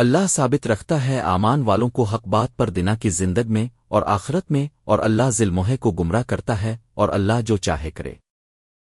اللہ ثابت رکھتا ہے آمان والوں کو حق بات پر دنا کی زندگ میں اور آخرت میں اور اللہ ذلمحے کو گمراہ کرتا ہے اور اللہ جو چاہے کرے۔